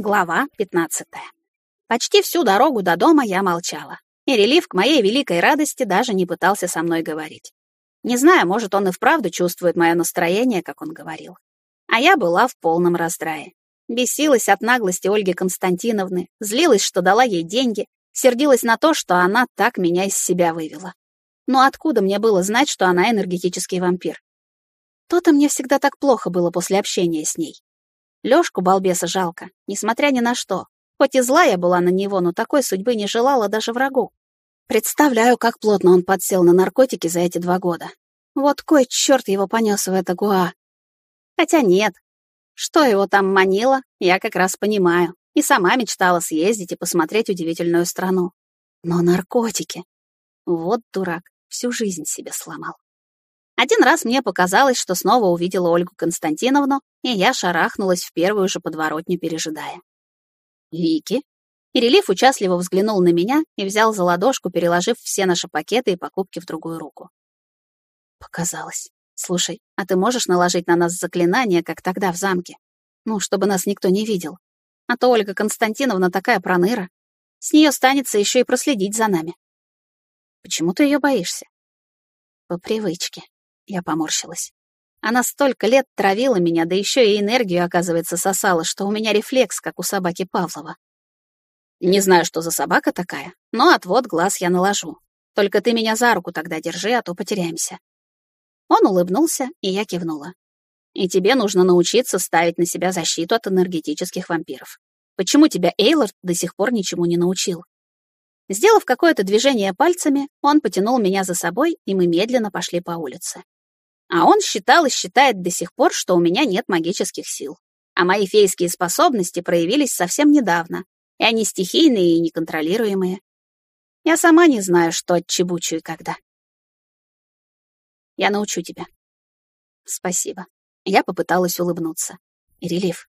Глава 15. Почти всю дорогу до дома я молчала, и релив к моей великой радости даже не пытался со мной говорить. Не знаю, может, он и вправду чувствует мое настроение, как он говорил. А я была в полном раздрае. Бесилась от наглости Ольги Константиновны, злилась, что дала ей деньги, сердилась на то, что она так меня из себя вывела. Но откуда мне было знать, что она энергетический вампир? То-то мне всегда так плохо было после общения с ней. Лёшку балбеса жалко, несмотря ни на что. Хоть и зла я была на него, но такой судьбы не желала даже врагу. Представляю, как плотно он подсел на наркотики за эти два года. Вот кой черт его понес в это гуа. Хотя нет. Что его там манило, я как раз понимаю. И сама мечтала съездить и посмотреть удивительную страну. Но наркотики. Вот дурак, всю жизнь себе сломал. Один раз мне показалось, что снова увидела Ольгу Константиновну, и я шарахнулась в первую же подворотню, пережидая. «Вики?» И релиф участливо взглянул на меня и взял за ладошку, переложив все наши пакеты и покупки в другую руку. Показалось. Слушай, а ты можешь наложить на нас заклинание, как тогда в замке? Ну, чтобы нас никто не видел. А то Ольга Константиновна такая проныра. С нее станется еще и проследить за нами. Почему ты ее боишься? По привычке. Я поморщилась. Она столько лет травила меня, да еще и энергию, оказывается, сосала, что у меня рефлекс, как у собаки Павлова. Не знаю, что за собака такая, но отвод глаз я наложу. Только ты меня за руку тогда держи, а то потеряемся. Он улыбнулся, и я кивнула. И тебе нужно научиться ставить на себя защиту от энергетических вампиров. Почему тебя Эйлорд до сих пор ничему не научил? Сделав какое-то движение пальцами, он потянул меня за собой, и мы медленно пошли по улице. А он считал и считает до сих пор, что у меня нет магических сил. А мои фейские способности проявились совсем недавно, и они стихийные и неконтролируемые. Я сама не знаю, что отчебучу и когда. Я научу тебя. Спасибо. Я попыталась улыбнуться. Релиф,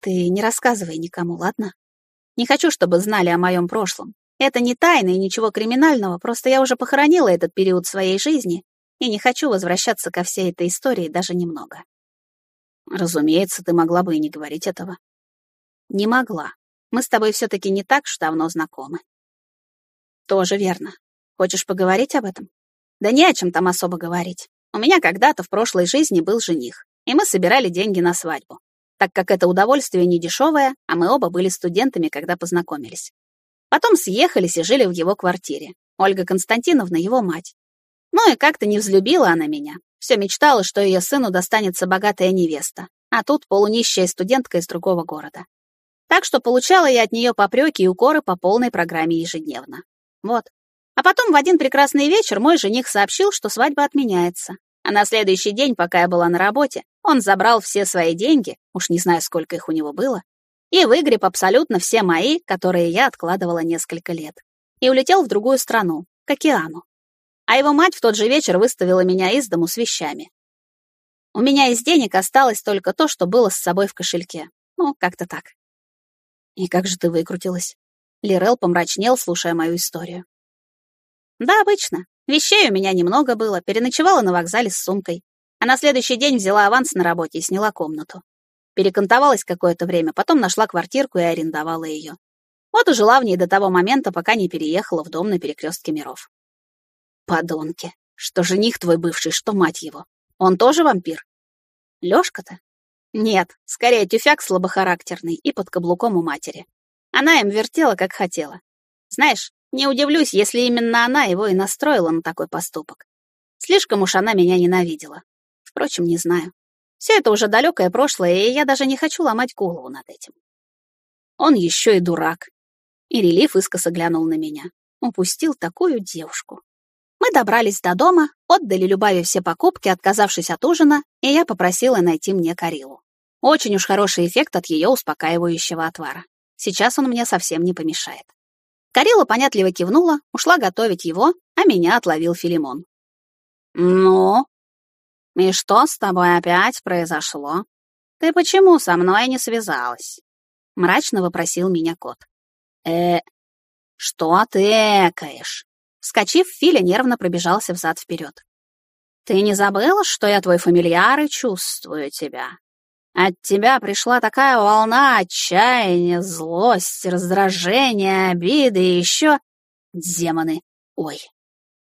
ты не рассказывай никому, ладно? Не хочу, чтобы знали о моем прошлом. Это не тайна и ничего криминального, просто я уже похоронила этот период своей жизни и не хочу возвращаться ко всей этой истории даже немного. Разумеется, ты могла бы и не говорить этого. Не могла. Мы с тобой все-таки не так уж давно знакомы. Тоже верно. Хочешь поговорить об этом? Да не о чем там особо говорить. У меня когда-то в прошлой жизни был жених, и мы собирали деньги на свадьбу, так как это удовольствие не дешевое, а мы оба были студентами, когда познакомились. Потом съехались и жили в его квартире. Ольга Константиновна, его мать. Ну и как-то не взлюбила она меня. Все мечтала, что ее сыну достанется богатая невеста, а тут полунищая студентка из другого города. Так что получала я от нее попреки и укоры по полной программе ежедневно. Вот. А потом в один прекрасный вечер мой жених сообщил, что свадьба отменяется. А на следующий день, пока я была на работе, он забрал все свои деньги, уж не знаю, сколько их у него было, и выгреб абсолютно все мои, которые я откладывала несколько лет, и улетел в другую страну, к океану а его мать в тот же вечер выставила меня из дому с вещами. У меня из денег осталось только то, что было с собой в кошельке. Ну, как-то так. И как же ты выкрутилась? Лирел помрачнел, слушая мою историю. Да, обычно. Вещей у меня немного было, переночевала на вокзале с сумкой, а на следующий день взяла аванс на работе и сняла комнату. Перекантовалась какое-то время, потом нашла квартирку и арендовала ее. Вот и жила в ней до того момента, пока не переехала в дом на перекрестке миров. Подонки. Что жених твой бывший, что мать его. Он тоже вампир? Лёшка-то? Нет, скорее тюфяк слабохарактерный и под каблуком у матери. Она им вертела, как хотела. Знаешь, не удивлюсь, если именно она его и настроила на такой поступок. Слишком уж она меня ненавидела. Впрочем, не знаю. Все это уже далекое прошлое, и я даже не хочу ломать голову над этим. Он еще и дурак. И релиф искоса глянул на меня. Упустил такую девушку. Мы добрались до дома, отдали Любави все покупки, отказавшись от ужина, и я попросила найти мне Карилу. Очень уж хороший эффект от ее успокаивающего отвара. Сейчас он мне совсем не помешает. Карила понятливо кивнула, ушла готовить его, а меня отловил Филимон. «Ну? И что с тобой опять произошло? Ты почему со мной не связалась?» Мрачно вопросил меня кот. «Э, что ты экаешь?» Вскочив, Филя нервно пробежался взад-вперед. «Ты не забыла, что я твой фамильяр и чувствую тебя? От тебя пришла такая волна отчаяния, злости, раздражения, обиды и еще... Демоны. Ой.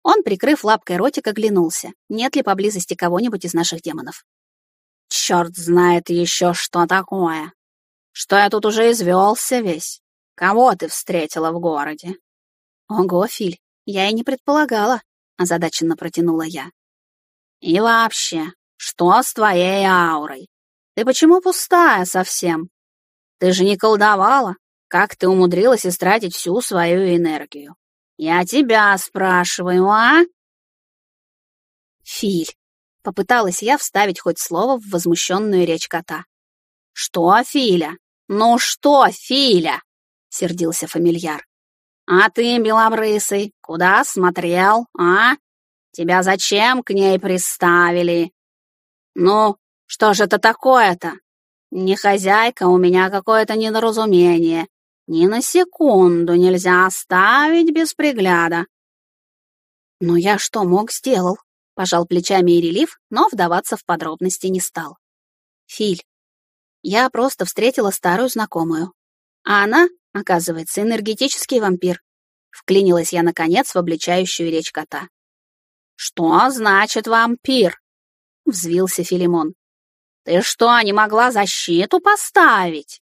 Он, прикрыв лапкой ротик, оглянулся. Нет ли поблизости кого-нибудь из наших демонов? Черт знает еще, что такое. Что я тут уже извелся весь. Кого ты встретила в городе? Ого, Филь, я и не предполагала, озадаченно протянула я. И вообще, что с твоей аурой? Ты почему пустая совсем? Ты же не колдовала. Как ты умудрилась истратить всю свою энергию? Я тебя спрашиваю, а? Филь. Попыталась я вставить хоть слово в возмущенную речь кота. Что, Филя? Ну что, Филя? Сердился фамильяр. А ты, белобрысый, куда смотрел, а? Тебя зачем к ней приставили? Ну, что же это такое-то? Не хозяйка, у меня какое-то недоразумение. Ни на секунду нельзя оставить без пригляда. Ну я что мог, сделал. Пожал плечами и релиф, но вдаваться в подробности не стал. Филь. Я просто встретила старую знакомую. А она, оказывается, энергетический вампир. Вклинилась я, наконец, в обличающую речь кота. «Что значит вампир?» — взвился Филимон. «Ты что, не могла защиту поставить?»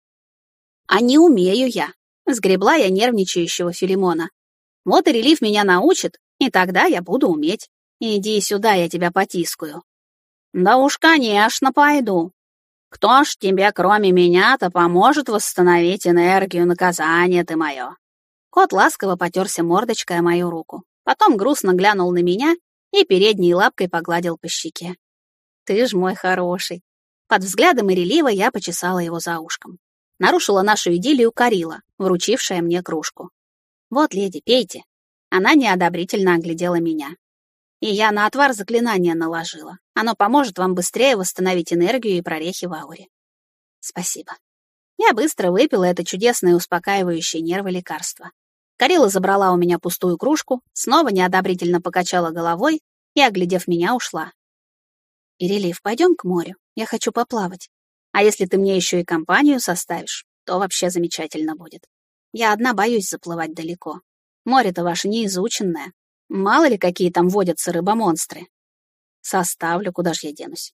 «А не умею я», — сгребла я нервничающего Филимона. «Вот и релиф меня научит, и тогда я буду уметь. Иди сюда, я тебя потискаю». «Да уж, конечно, пойду. Кто ж тебе, кроме меня-то, поможет восстановить энергию наказания ты мое?» Кот ласково потерся мордочкой о мою руку, потом грустно глянул на меня и передней лапкой погладил по щеке. «Ты ж мой хороший». Под взглядом Ирелива я почесала его за ушком нарушила нашу идиллию Карила, вручившая мне кружку. «Вот, леди, пейте». Она неодобрительно оглядела меня. И я на отвар заклинание наложила. Оно поможет вам быстрее восстановить энергию и прорехи в ауре. Спасибо. Я быстро выпила это чудесное успокаивающее нервы лекарство. Карила забрала у меня пустую кружку, снова неодобрительно покачала головой и, оглядев меня, ушла. «Ирелив, пойдем к морю. Я хочу поплавать. А если ты мне еще и компанию составишь, то вообще замечательно будет. Я одна боюсь заплывать далеко. Море-то ваше неизученное. Мало ли, какие там водятся рыбомонстры. Составлю, куда ж я денусь.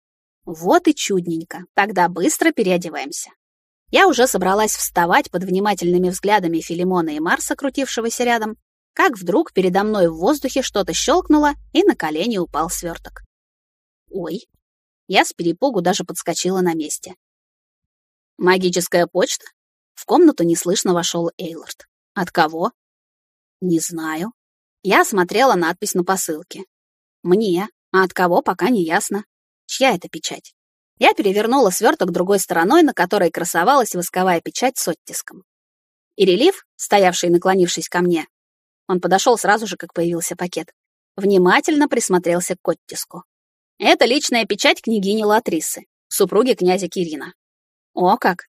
Вот и чудненько. Тогда быстро переодеваемся. Я уже собралась вставать под внимательными взглядами Филимона и Марса, крутившегося рядом, как вдруг передо мной в воздухе что-то щелкнуло, и на колени упал сверток. Ой, я с перепугу даже подскочила на месте. «Магическая почта?» В комнату неслышно вошел Эйлорд. «От кого?» «Не знаю». Я смотрела надпись на посылке. «Мне, а от кого пока не ясно. Чья это печать?» Я перевернула сверток другой стороной, на которой красовалась восковая печать с оттиском. И релиф, стоявший наклонившись ко мне, он подошел сразу же, как появился пакет, внимательно присмотрелся к оттиску. Это личная печать княгини Латрисы, супруги князя Кирина. О как!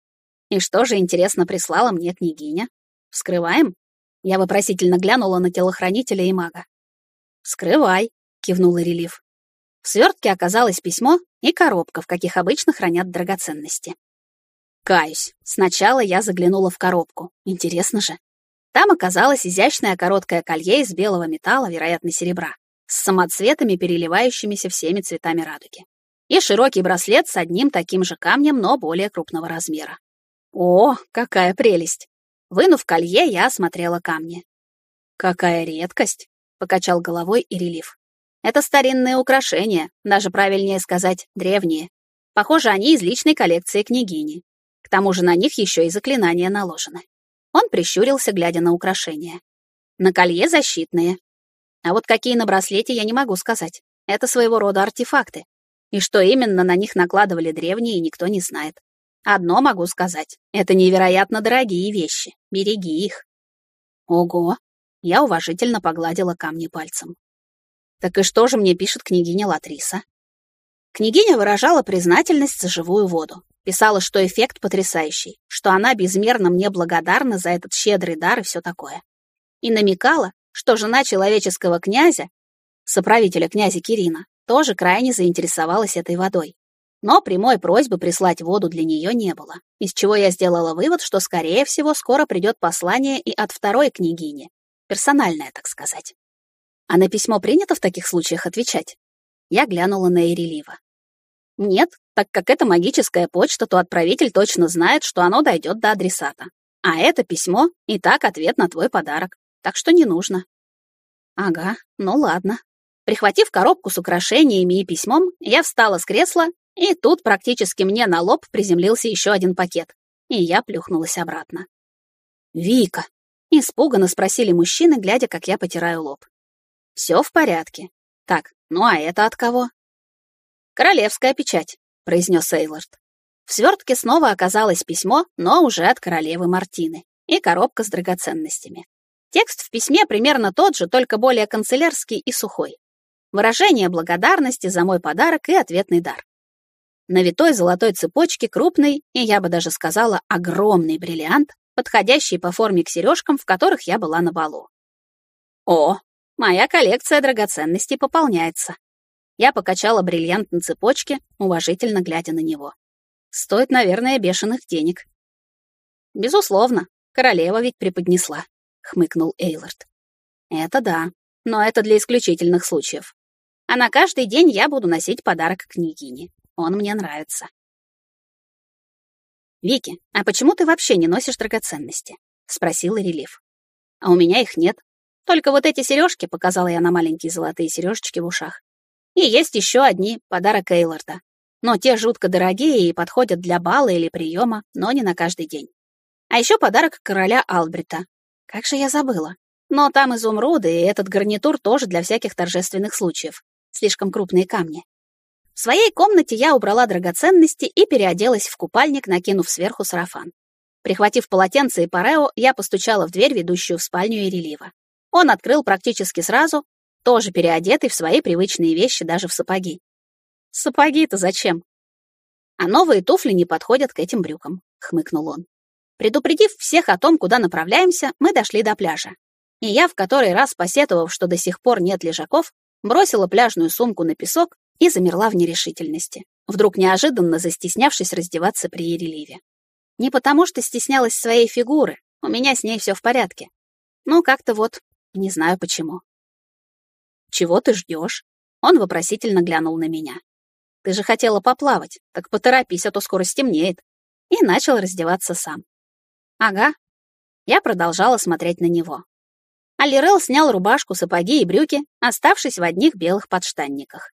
И что же, интересно, прислала мне княгиня? Вскрываем? Я вопросительно глянула на телохранителя и мага. «Вскрывай», — кивнул Релиф. В свертке оказалось письмо и коробка, в каких обычно хранят драгоценности. Каюсь, сначала я заглянула в коробку. Интересно же. Там оказалось изящное короткое колье из белого металла, вероятно, серебра, с самоцветами, переливающимися всеми цветами радуги и широкий браслет с одним таким же камнем, но более крупного размера. О, какая прелесть! Вынув колье, я осмотрела камни. Какая редкость! Покачал головой и релиф. Это старинные украшения, даже правильнее сказать, древние. Похоже, они из личной коллекции княгини. К тому же на них еще и заклинания наложены. Он прищурился, глядя на украшения. На колье защитные. А вот какие на браслете, я не могу сказать. Это своего рода артефакты, и что именно на них накладывали древние, никто не знает. Одно могу сказать. Это невероятно дорогие вещи. Береги их. Ого. Я уважительно погладила камни пальцем. Так и что же мне пишет княгиня Латриса? Княгиня выражала признательность за живую воду. Писала, что эффект потрясающий, что она безмерно мне благодарна за этот щедрый дар и все такое. И намекала, что жена человеческого князя, соправителя князя Кирина, тоже крайне заинтересовалась этой водой. Но прямой просьбы прислать воду для нее не было, из чего я сделала вывод, что, скорее всего, скоро придет послание и от второй княгини. Персональное, так сказать. А на письмо принято в таких случаях отвечать? Я глянула на Ирелива. Нет, так как это магическая почта, то отправитель точно знает, что оно дойдет до адресата. А это письмо и так ответ на твой подарок. Так что не нужно. Ага, ну ладно. Прихватив коробку с украшениями и письмом, я встала с кресла, и тут практически мне на лоб приземлился еще один пакет, и я плюхнулась обратно. «Вика!» — испуганно спросили мужчины, глядя, как я потираю лоб. «Все в порядке. Так, ну а это от кого?» «Королевская печать», — произнес Эйлорд. В свертке снова оказалось письмо, но уже от королевы Мартины, и коробка с драгоценностями. Текст в письме примерно тот же, только более канцелярский и сухой. Выражение благодарности за мой подарок и ответный дар. На витой золотой цепочке крупный, и я бы даже сказала, огромный бриллиант, подходящий по форме к сережкам, в которых я была на балу. О, моя коллекция драгоценностей пополняется. Я покачала бриллиант на цепочке, уважительно глядя на него. Стоит, наверное, бешеных денег. Безусловно, королева ведь преподнесла, хмыкнул Эйлорд. Это да, но это для исключительных случаев. А на каждый день я буду носить подарок княгине. Он мне нравится. «Вики, а почему ты вообще не носишь драгоценности?» — спросил Релиф. «А у меня их нет. Только вот эти сережки, показала я на маленькие золотые сережечки в ушах. И есть еще одни, подарок Эйлорда но те жутко дорогие и подходят для бала или приема, но не на каждый день. А еще подарок короля Албрита. Как же я забыла. Но там изумруды, и этот гарнитур тоже для всяких торжественных случаев. Слишком крупные камни. В своей комнате я убрала драгоценности и переоделась в купальник, накинув сверху сарафан. Прихватив полотенце и парео, я постучала в дверь, ведущую в спальню Ирелива. Он открыл практически сразу, тоже переодетый в свои привычные вещи, даже в сапоги. Сапоги-то зачем? А новые туфли не подходят к этим брюкам, хмыкнул он. Предупредив всех о том, куда направляемся, мы дошли до пляжа. И я, в который раз посетовав, что до сих пор нет лежаков, бросила пляжную сумку на песок и замерла в нерешительности, вдруг неожиданно застеснявшись раздеваться при Ереливе. Не потому что стеснялась своей фигуры, у меня с ней все в порядке. Ну, как-то вот, не знаю почему. «Чего ты ждешь?» Он вопросительно глянул на меня. Ты же хотела поплавать, так поторопись, а то скоро стемнеет. И начал раздеваться сам. Ага. Я продолжала смотреть на него. Алирел снял рубашку, сапоги и брюки, оставшись в одних белых подштанниках.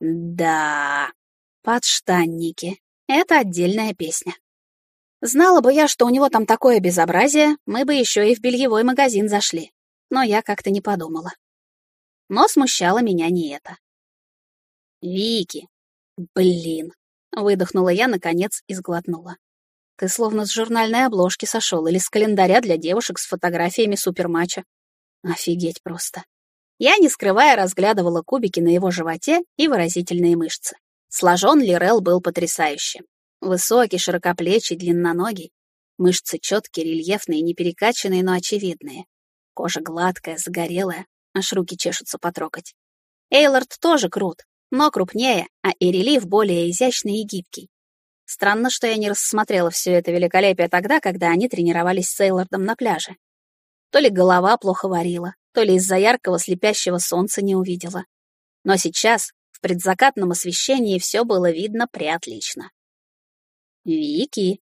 Да, подштанники. Это отдельная песня. Знала бы я, что у него там такое безобразие, мы бы еще и в бельевой магазин зашли. Но я как-то не подумала. Но смущало меня не это. Вики. Блин. Выдохнула я, наконец, и сглотнула. Ты словно с журнальной обложки сошел или с календаря для девушек с фотографиями суперматча. Офигеть просто. Я, не скрывая, разглядывала кубики на его животе и выразительные мышцы. Сложен Лирел был потрясающим. Высокий, широкоплечий, длинноногий. Мышцы четкие, рельефные, не перекачанные, но очевидные. Кожа гладкая, загорелая, аж руки чешутся потрогать. Эйлорд тоже крут, но крупнее, а и рельеф более изящный и гибкий. Странно, что я не рассмотрела все это великолепие тогда, когда они тренировались с Сейлордом на пляже. То ли голова плохо варила, то ли из-за яркого слепящего солнца не увидела. Но сейчас, в предзакатном освещении, все было видно преотлично. «Вики!»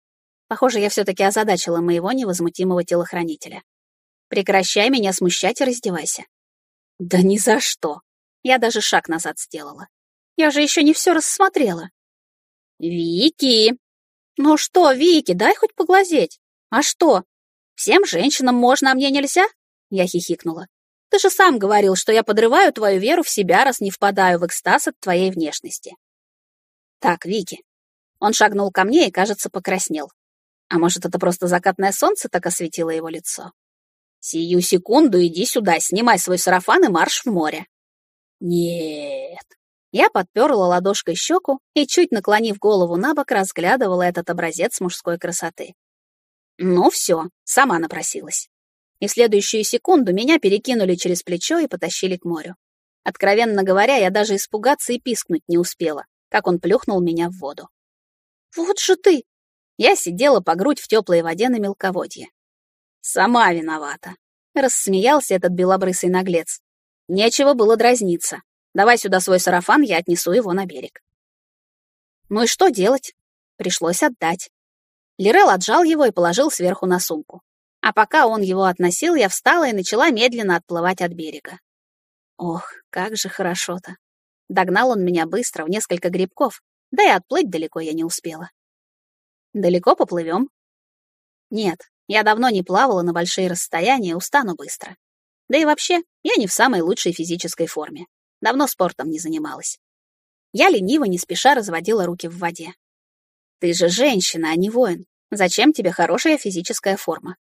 Похоже, я все-таки озадачила моего невозмутимого телохранителя. «Прекращай меня смущать и раздевайся». «Да ни за что!» Я даже шаг назад сделала. Я же еще не все рассмотрела. Вики! Ну что, Вики, дай хоть поглазеть. А что? Всем женщинам можно, а мне нельзя? Я хихикнула. Ты же сам говорил, что я подрываю твою веру в себя, раз не впадаю в экстаз от твоей внешности. Так, Вики. Он шагнул ко мне и, кажется, покраснел. А может, это просто закатное солнце так осветило его лицо? Сию секунду иди сюда, снимай свой сарафан и марш в море. Нет, я подперла ладошкой щеку и, чуть наклонив голову на бок, разглядывала этот образец мужской красоты. Ну все, сама напросилась. И в следующую секунду меня перекинули через плечо и потащили к морю. Откровенно говоря, я даже испугаться и пискнуть не успела, как он плюхнул меня в воду. «Вот же ты!» Я сидела по грудь в теплой воде на мелководье. «Сама виновата», — рассмеялся этот белобрысый наглец. «Нечего было дразниться. Давай сюда свой сарафан, я отнесу его на берег». Ну и что делать? Пришлось отдать. Лирел отжал его и положил сверху на сумку. А пока он его относил, я встала и начала медленно отплывать от берега. Ох, как же хорошо-то. Догнал он меня быстро, в несколько грибков, да и отплыть далеко я не успела. Далеко поплывем? Нет, я давно не плавала на большие расстояния, устану быстро. Да и вообще, я не в самой лучшей физической форме. Давно спортом не занималась. Я лениво, не спеша разводила руки в воде. Ты же женщина, а не воин. Зачем тебе хорошая физическая форма?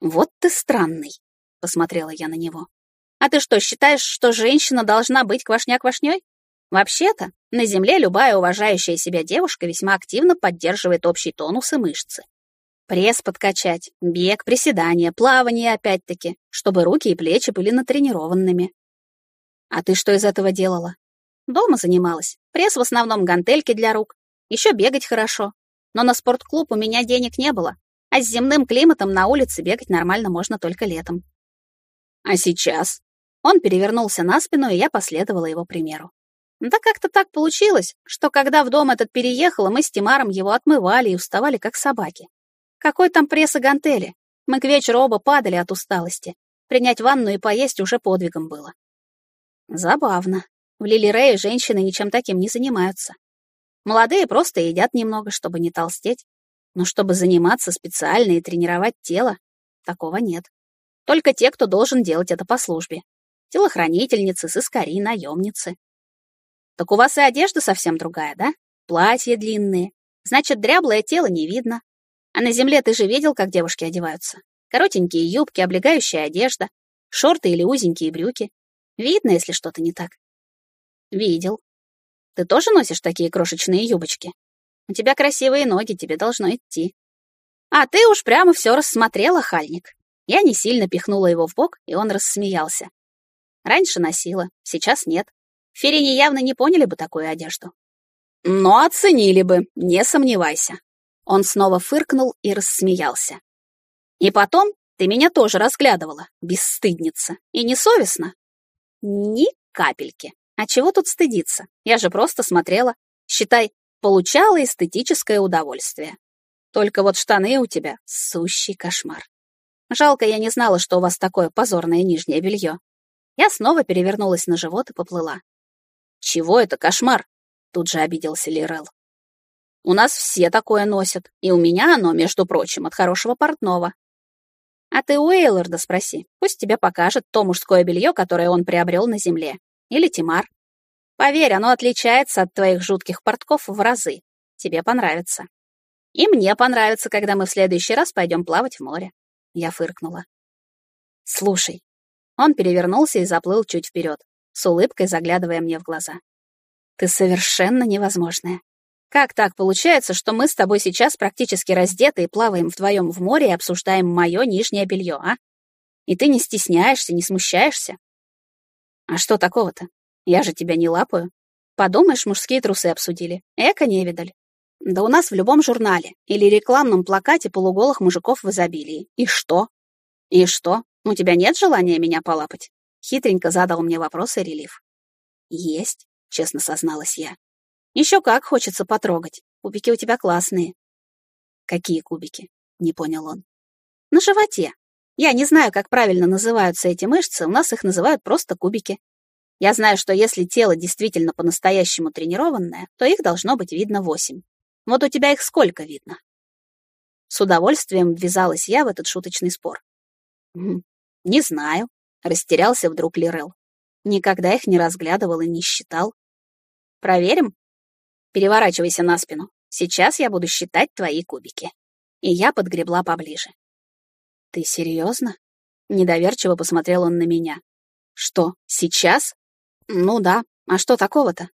Вот ты странный, посмотрела я на него. А ты что, считаешь, что женщина должна быть квашня-квашней? Вообще-то, на Земле любая уважающая себя девушка весьма активно поддерживает общий тонус и мышцы. Пресс подкачать, бег, приседания, плавание опять-таки, чтобы руки и плечи были натренированными. А ты что из этого делала? Дома занималась. Пресс в основном гантельки для рук. Еще бегать хорошо. Но на спортклуб у меня денег не было. А с земным климатом на улице бегать нормально можно только летом. А сейчас? Он перевернулся на спину, и я последовала его примеру. Да как-то так получилось, что когда в дом этот переехала, мы с Тимаром его отмывали и уставали, как собаки. Какой там пресс и гантели? Мы к вечеру оба падали от усталости. Принять ванну и поесть уже подвигом было. Забавно. В Лили женщины ничем таким не занимаются. Молодые просто едят немного, чтобы не толстеть. Но чтобы заниматься специально и тренировать тело, такого нет. Только те, кто должен делать это по службе телохранительницы, сыскари, наемницы. Так у вас и одежда совсем другая, да? Платья длинные. Значит, дряблое тело не видно. А на земле ты же видел, как девушки одеваются? Коротенькие юбки, облегающая одежда, шорты или узенькие брюки. Видно, если что-то не так. Видел. Ты тоже носишь такие крошечные юбочки? У тебя красивые ноги, тебе должно идти. А ты уж прямо все рассмотрела, хальник. Я не сильно пихнула его в бок, и он рассмеялся. Раньше носила, сейчас нет. Ферине явно не поняли бы такую одежду. Но оценили бы, не сомневайся. Он снова фыркнул и рассмеялся. И потом ты меня тоже разглядывала, бесстыдница. И несовестно? Ни капельки. А чего тут стыдиться? Я же просто смотрела. Считай, получала эстетическое удовольствие. Только вот штаны у тебя — сущий кошмар. Жалко, я не знала, что у вас такое позорное нижнее белье. Я снова перевернулась на живот и поплыла. «Чего это кошмар?» — тут же обиделся Лирел. «У нас все такое носят, и у меня оно, между прочим, от хорошего портного. А ты у Эйлорда спроси, пусть тебе покажет то мужское белье, которое он приобрел на земле. Или Тимар. Поверь, оно отличается от твоих жутких портков в разы. Тебе понравится. И мне понравится, когда мы в следующий раз пойдем плавать в море. Я фыркнула. Слушай, он перевернулся и заплыл чуть вперед, с улыбкой заглядывая мне в глаза. «Ты совершенно невозможная. Как так получается, что мы с тобой сейчас практически раздеты и плаваем вдвоем в море и обсуждаем мое нижнее белье, а? И ты не стесняешься, не смущаешься? А что такого-то? Я же тебя не лапаю. Подумаешь, мужские трусы обсудили. Эко не видали. Да у нас в любом журнале или рекламном плакате полуголых мужиков в изобилии. И что? И что? «У тебя нет желания меня полапать?» Хитренько задал мне вопрос и релиф. «Есть», — честно созналась я. «Еще как хочется потрогать. Кубики у тебя классные». «Какие кубики?» — не понял он. «На животе. Я не знаю, как правильно называются эти мышцы, у нас их называют просто кубики. Я знаю, что если тело действительно по-настоящему тренированное, то их должно быть видно восемь. Вот у тебя их сколько видно?» С удовольствием ввязалась я в этот шуточный спор. «Не знаю», — растерялся вдруг Лирел. «Никогда их не разглядывал и не считал». «Проверим?» «Переворачивайся на спину. Сейчас я буду считать твои кубики». И я подгребла поближе. «Ты серьезно?» Недоверчиво посмотрел он на меня. «Что, сейчас?» «Ну да, а что такого-то?»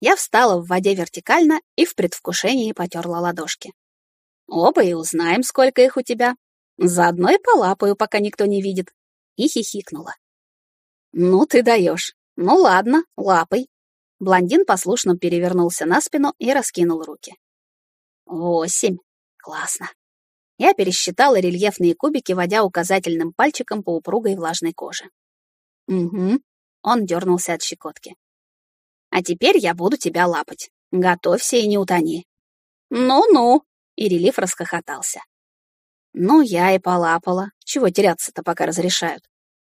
Я встала в воде вертикально и в предвкушении потерла ладошки. «Оба и узнаем, сколько их у тебя», Заодно и полапаю, пока никто не видит. И хихикнула. Ну ты даешь. Ну ладно, лапой. Блондин послушно перевернулся на спину и раскинул руки. Восемь. Классно. Я пересчитала рельефные кубики, водя указательным пальчиком по упругой влажной коже. Угу. Он дернулся от щекотки. А теперь я буду тебя лапать. Готовься и не утони. Ну-ну. И релиф расхохотался. Ну, я и полапала. Чего теряться-то, пока разрешают?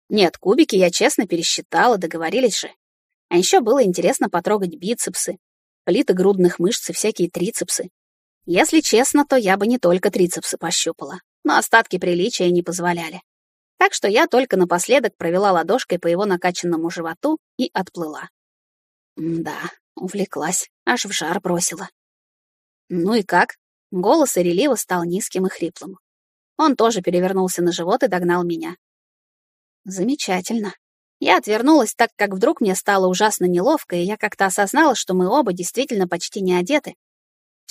Нет, кубики я честно пересчитала, договорились же. А еще было интересно потрогать бицепсы, плиты грудных мышц и всякие трицепсы. Если честно, то я бы не только трицепсы пощупала, но остатки приличия не позволяли. Так что я только напоследок провела ладошкой по его накачанному животу и отплыла. да, увлеклась, аж в жар бросила. Ну и как? Голос Ирелива стал низким и хриплым. Он тоже перевернулся на живот и догнал меня. Замечательно. Я отвернулась, так как вдруг мне стало ужасно неловко, и я как-то осознала, что мы оба действительно почти не одеты.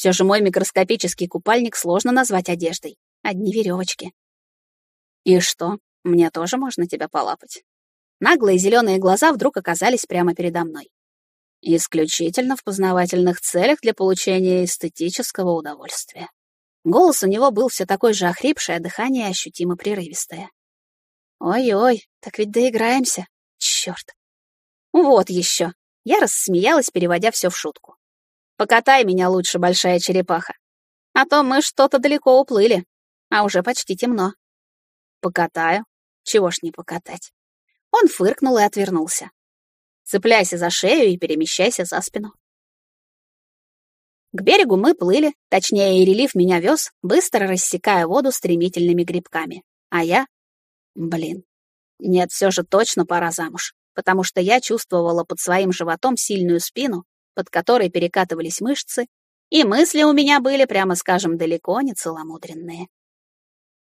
Все же мой микроскопический купальник сложно назвать одеждой. Одни веревочки. И что, мне тоже можно тебя полапать? Наглые зеленые глаза вдруг оказались прямо передо мной. Исключительно в познавательных целях для получения эстетического удовольствия. Голос у него был все такой же охрипший, а дыхание ощутимо прерывистое. Ой-ой, так ведь доиграемся. Черт. Вот еще. Я рассмеялась, переводя все в шутку. Покатай меня лучше, большая черепаха. А то мы что-то далеко уплыли, а уже почти темно. Покатаю. Чего ж не покатать. Он фыркнул и отвернулся. Цепляйся за шею и перемещайся за спину. К берегу мы плыли, точнее, и релиф меня вез, быстро рассекая воду стремительными грибками. А я... Блин. Нет, все же точно пора замуж, потому что я чувствовала под своим животом сильную спину, под которой перекатывались мышцы, и мысли у меня были, прямо скажем, далеко не целомудренные.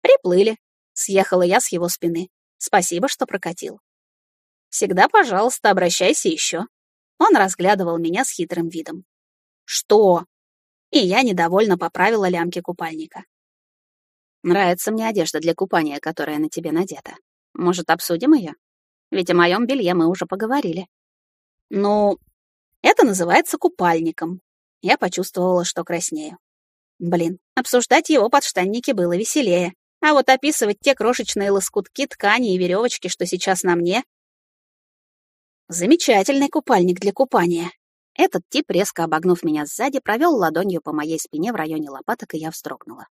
Приплыли. Съехала я с его спины. Спасибо, что прокатил. Всегда, пожалуйста, обращайся еще. Он разглядывал меня с хитрым видом. Что? И я недовольно поправила лямки купальника. Нравится мне одежда для купания, которая на тебе надета. Может, обсудим ее? Ведь о моем белье мы уже поговорили. Ну, это называется купальником. Я почувствовала, что краснею. Блин, обсуждать его подштанники было веселее. А вот описывать те крошечные лоскутки ткани и веревочки, что сейчас на мне... Замечательный купальник для купания. Этот тип, резко обогнув меня сзади, провел ладонью по моей спине в районе лопаток, и я вздрогнула.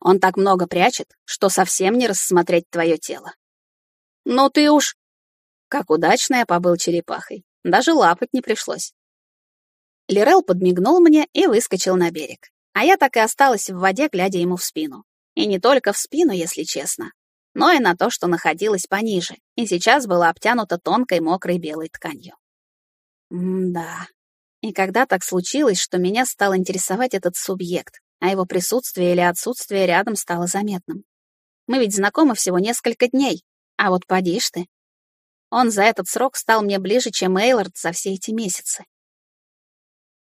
Он так много прячет, что совсем не рассмотреть твое тело. Ну ты уж... Как удачно я побыл черепахой. Даже лапать не пришлось. Лирел подмигнул мне и выскочил на берег. А я так и осталась в воде, глядя ему в спину. И не только в спину, если честно, но и на то, что находилось пониже, и сейчас была обтянута тонкой мокрой белой тканью. М-да, и когда так случилось, что меня стал интересовать этот субъект, а его присутствие или отсутствие рядом стало заметным? Мы ведь знакомы всего несколько дней, а вот поди ж ты. Он за этот срок стал мне ближе, чем Эйлорд за все эти месяцы.